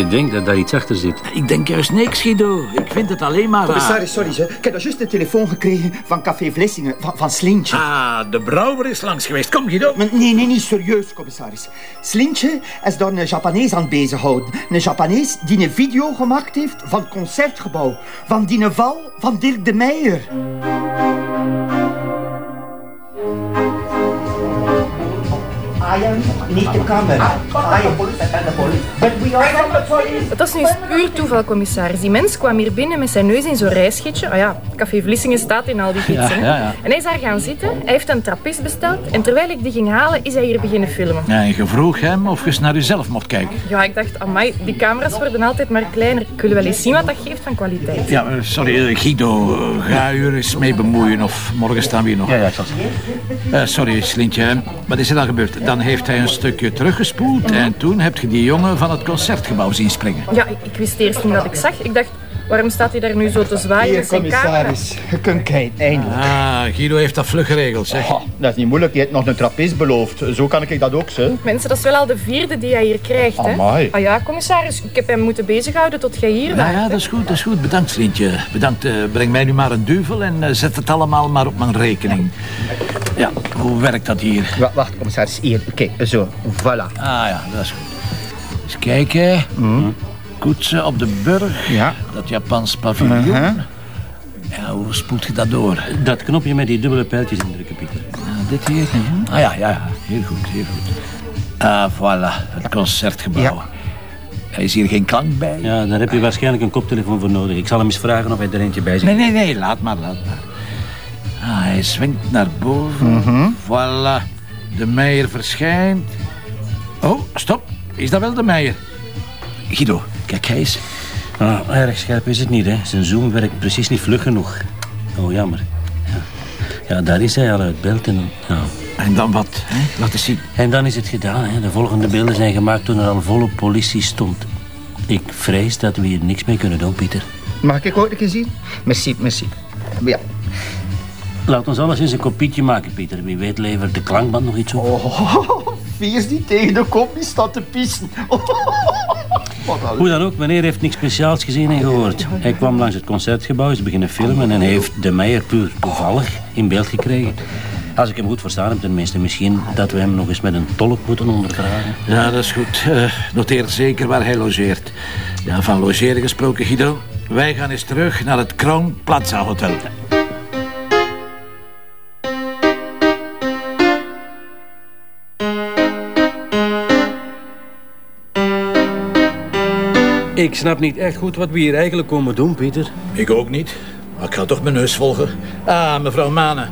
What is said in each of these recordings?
Ik denk dat daar iets achter zit. Ik denk juist niks, Guido. Ik vind het alleen maar. Commissaris, sorry, ze. ik heb daar juist een telefoon gekregen van Café Vlissingen, van, van Slintje. Ah, de brouwer is langs geweest. Kom, Guido. Maar nee, nee, niet serieus, commissaris. Slintje is daar een Japanees aan het bezighouden. Een Japanees die een video gemaakt heeft van het concertgebouw. Van die val van Dirk de Meijer. I am niet de camera. I am police and the police. But we are from the police. Dat is nu eens puur toeval, commissaris. Die mens kwam hier binnen met zijn neus in zo'n reisgidsje. Ah ja, Café Vlissingen staat in al die gidsen. hè. ja, ja. En hij is daar gaan zitten. Hij heeft een trappist besteld. En terwijl ik die ging halen, is hij hier beginnen filmen. Ja, en je vroeg hem of je eens naar jezelf mocht kijken. Ja, ik dacht, amai, die camera's worden altijd maar kleiner. Ik wil wel eens zien wat dat geeft van kwaliteit. Ja, eh, sorry, eh, Guido. eh, Ga je er eens mee bemoeien of morgen staan we hier nog. Ja, ja, ik zal sorry, Slintje. Wat is er dan gebeurd? Dan heeft hij een stukje teruggespoeld en toen heb je die jongen van het concertgebouw zien springen. Ja, ik, ik wist eerst niet wat ik zag. Ik dacht, waarom staat hij daar nu zo te zwaaien Hier, zijn camera? commissaris. Je kunt kijken, eindelijk. Ah, Guido heeft dat vlug geregeld, zeg. Oh, dat is niet moeilijk, je hebt nog een trappist beloofd. Zo kan ik dat ook, hè. Mensen, dat is wel al de vierde die hij hier krijgt, hè? Amai. Ah ja, commissaris, ik heb hem moeten bezighouden tot jij hier Ja, waart, ja, hè. dat is goed, dat is goed. Bedankt, Slintje. Bedankt. eh, breng mij nu maar een duvel en eh, zet het allemaal maar op mijn rekening. Ja, hoe werkt dat hier? Wa- Wacht, commissaris. Hier, kijk, zo. Voilà. Ah ja, dat is goed. Eens kijken. Koetsen op de burg. Ja. Dat Japans paviljoen. Ja, hoe spoelt je dat door? Dat knopje met die dubbele pijltjes indrukken, Pieter. Ah, dit hier? Ah ja, ja, ja. Heel goed, heel goed. Ah, voilà. Het concertgebouw. Ja. Er is hier geen klank bij. Ja, daar heb je waarschijnlijk een koptelefoon voor nodig. Ik zal hem eens vragen of hij er eentje bij zit. Nee, nee, nee. Laat maar, laat maar. Ah, hij zwingt naar boven. Voilà. De meijer verschijnt. Oh, stop. Is dat wel de meijer? Guido, kijk hij eens. Ah, erg scherp is het niet, hè. Zijn zoom werkt precies niet vlug genoeg. Oh, jammer. Ja, ja daar is hij al uit beeld. En, ja. En dan wat? Hè? Laat eens zien. en dan is het gedaan, hè. De volgende beelden zijn gemaakt toen er al volle politie stond. Ik vrees dat we hier niks mee kunnen doen, Pieter. Mag ik ook een keer zien? Merci, merci. Ja. Laat ons alles eens een kopietje maken, Pieter. Wie weet levert de klankband nog iets op. Oh, Vies die tegen de kop die staat te pissen. Hoe dan ook, meneer heeft niks speciaals gezien en gehoord. Hij kwam langs het concertgebouw, is beginnen filmen en heeft de Meijer puur toevallig in beeld gekregen. Als ik hem goed verstaan heb, tenminste, misschien dat we hem nog eens met een tolk moeten ondervragen. Ja, dat is goed. Eh, noteer zeker waar hij logeert. Ja, van logeren gesproken, Guido. Wij gaan eens terug naar het Crown Plaza Hotel. Ik snap niet echt goed wat we hier eigenlijk komen doen, Pieter. Ik ook niet. Maar ik ga toch mijn neus volgen. Ah, mevrouw Mane.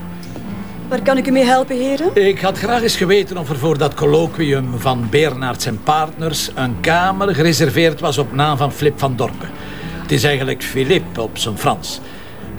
Waar kan ik u mee helpen, heren? Ik had graag eens geweten of er voor dat colloquium van Bernards en Partners een kamer gereserveerd was op naam van Flip van Dorpen. Het is eigenlijk Philippe op zijn Frans.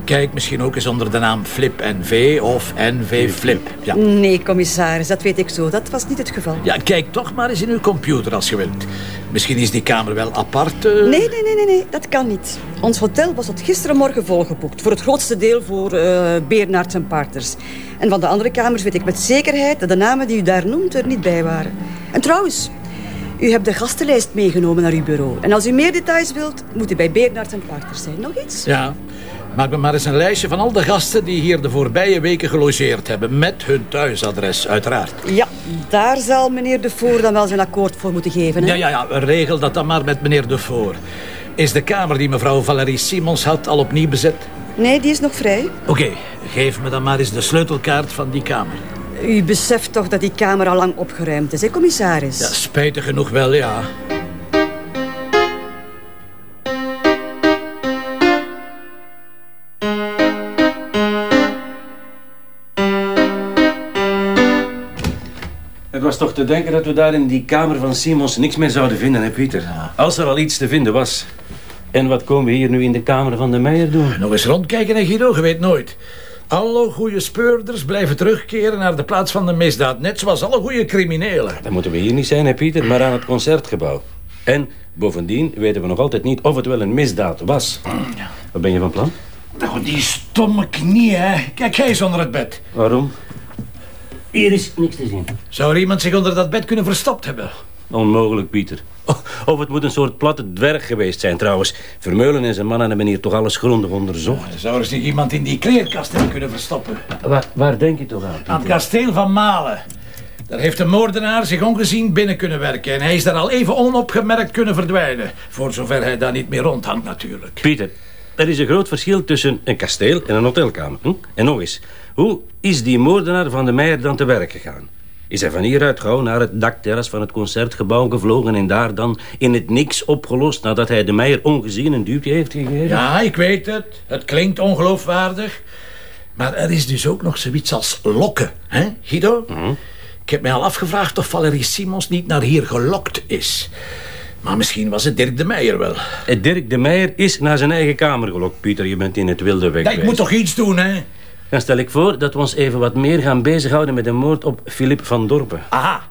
Kijk misschien ook eens onder de naam Flip NV of NV Flip. Ja. Nee, commissaris, dat weet ik zo. Dat was niet het geval. ja, kijk toch maar eens in uw computer als je wilt. Misschien is die kamer wel apart. eh. Nee, nee, nee, nee, nee, dat kan niet. Ons hotel was tot gisterenmorgen volgeboekt. Voor het grootste deel voor eh Beernaerts en Partners. En van de andere kamers weet ik met zekerheid dat de namen die u daar noemt er niet bij waren. En trouwens, u hebt de gastenlijst meegenomen naar uw bureau. En als u meer details wilt, moet u bij Beernaerts en Partners zijn. Nog iets? Ja, maak me maar eens een lijstje van al de gasten die hier de voorbije weken gelogeerd hebben. Met hun thuisadres, uiteraard. Ja, daar zal meneer De Voer dan wel zijn akkoord voor moeten geven. Hè? Ja, ja, ja, regel dat dan maar met meneer Defoor. Is de kamer die mevrouw Valerie Simons had al opnieuw bezet? Nee, die is nog vrij. Oké, geef me dan maar eens de sleutelkaart van die kamer. U beseft toch dat die kamer al lang opgeruimd is, hè, commissaris? Ja, spijtig genoeg wel, ja. Het was toch te denken dat we daar in die kamer van Simons niks meer zouden vinden, hè, Pieter? Als er al iets te vinden was. En wat komen we hier nu in de kamer van de Meijer doen? Nog eens rondkijken, hè, Guido, je weet nooit. Alle goede speurders blijven terugkeren naar de plaats van de misdaad. Net zoals alle goede criminelen. Dan moeten we hier niet zijn, hè, Pieter, maar aan het concertgebouw. En bovendien weten we nog altijd niet of het wel een misdaad was. Wat ben je van plan? Oh, die stomme knie, hè. Kijk, hij is onder het bed. Waarom? Hier is niks te zien. Zou er iemand zich onder dat bed kunnen verstopt hebben? Onmogelijk, Pieter. Of het moet een soort platte dwerg geweest zijn trouwens. Vermeulen en zijn mannen hebben hier toch alles grondig onderzocht. Zou er zich iemand in die kleerkast hebben kunnen verstoppen? Waar, waar denk je toch aan? Aan het kasteel van Malen. Daar heeft de moordenaar zich ongezien binnen kunnen werken. En hij is daar al even onopgemerkt kunnen verdwijnen. Voor zover hij daar niet meer rondhangt natuurlijk. Pieter, er is een groot verschil tussen een kasteel en een hotelkamer. Hm? En nog eens, hoe is die moordenaar van de Meijer dan te werk gegaan? Is hij van hieruit gauw naar het dakterras van het concertgebouw gevlogen... en daar dan in het niks opgelost... nadat hij de Meijer ongezien een duwtje heeft gegeven? Ja, ik weet het. Het klinkt ongeloofwaardig. Maar er is dus ook nog zoiets als lokken, hè, Guido? Ik heb mij al afgevraagd of Valerie Simons niet naar hier gelokt is. Maar misschien was het Dirk de Meijer wel. Eh, Dirk de Meijer is naar zijn eigen kamer gelokt, Pieter. Je bent in het wilde weg Ja, ik moet toch iets doen, hè? Dan stel ik voor dat we ons even wat meer gaan bezighouden... met de moord op Philip van Dorpen. Aha.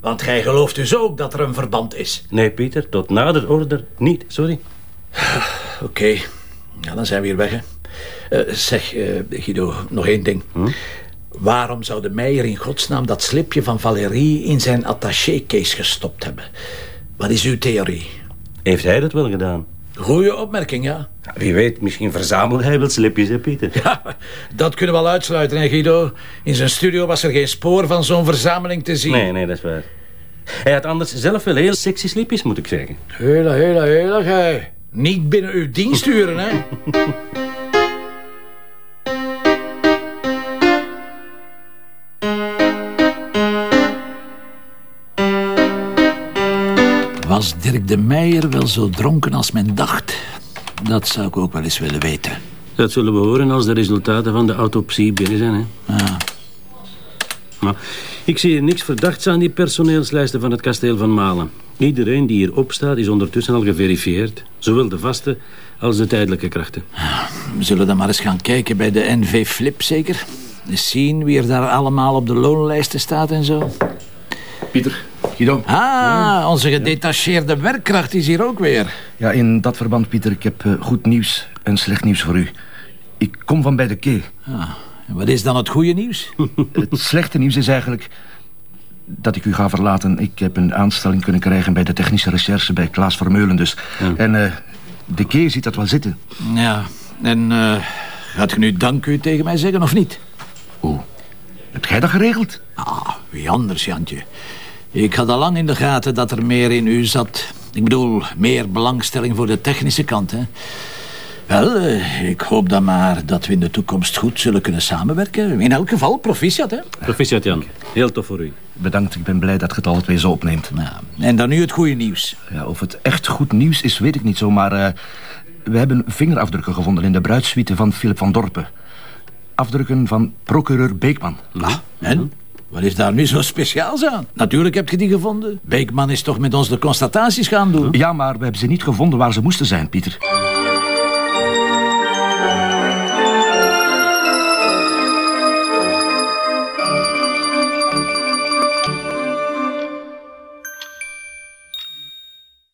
Want gij gelooft dus ook dat er een verband is. Nee, Pieter, tot nader order niet. Sorry. Oké. Ja, dan zijn we hier weg, hè. Eh, zeg, eh, Guido, nog één ding. Waarom zou de Meijer in godsnaam dat slipje van Valérie... in zijn attaché-case gestopt hebben? Wat is uw theorie? Heeft hij dat wel gedaan? Goeie opmerking, ja. Wie weet, misschien verzamelde hij wel slipjes, hè, Pieter? Ja, dat kunnen we wel uitsluiten, hè, Guido. In zijn studio was er geen spoor van zo'n verzameling te zien. Nee, nee, dat is waar. Hij had anders zelf wel heel sexy slipjes, moet ik zeggen. Hela, hela, hela, gij. Niet binnen uw dienst sturen, hè. Was Dirk de Meijer wel zo dronken als men dacht? Dat zou ik ook wel eens willen weten. Dat zullen we horen als de resultaten van de autopsie binnen zijn, hè. Ja. Maar ik zie hier niks verdachts aan die personeelslijsten van het kasteel van Malen. Iedereen die hierop staat is ondertussen al geverifieerd. Zowel de vaste als de tijdelijke krachten. We zullen dan maar eens gaan kijken bij de NV Flip, zeker? Eens zien wie er daar allemaal op de loonlijsten staat en zo. Pieter, Guido. Ah, onze gedetacheerde werkkracht is hier ook weer. Ja, in dat verband, Pieter, ik heb eh, goed nieuws en slecht nieuws voor u. Ik kom van bij de kee. Ah, en wat is dan het goede nieuws? Het slechte nieuws is eigenlijk dat ik u ga verlaten. Ik heb een aanstelling kunnen krijgen bij de technische recherche bij Klaas Vermeulen dus. En eh, de kee ziet dat wel zitten. Ja, en eh, gaat u nu dank u tegen mij zeggen of niet? Hoe? Heb jij dat geregeld? Ah, wie anders, Jantje. Ik had al lang in de gaten dat er meer in u zat. Ik bedoel, meer belangstelling voor de technische kant, hè. Wel, eh, ik hoop dan maar dat we in de toekomst goed zullen kunnen samenwerken. In elk geval, proficiat, hè. Proficiat, Jan. Heel tof voor u. Bedankt, ik ben blij dat je het alle twee zo opneemt. Nou, en dan nu het goede nieuws. Ja, of het echt goed nieuws is, weet ik niet zo, maar... eh, we hebben vingerafdrukken gevonden in de bruidssuite van Philip van Dorpen. Afdrukken van procureur Beekman. En? Wat is daar nu zo speciaals aan? Natuurlijk heb je die gevonden. Beekman is toch met ons de constataties gaan doen? Ja, maar we hebben ze niet gevonden waar ze moesten zijn, Pieter.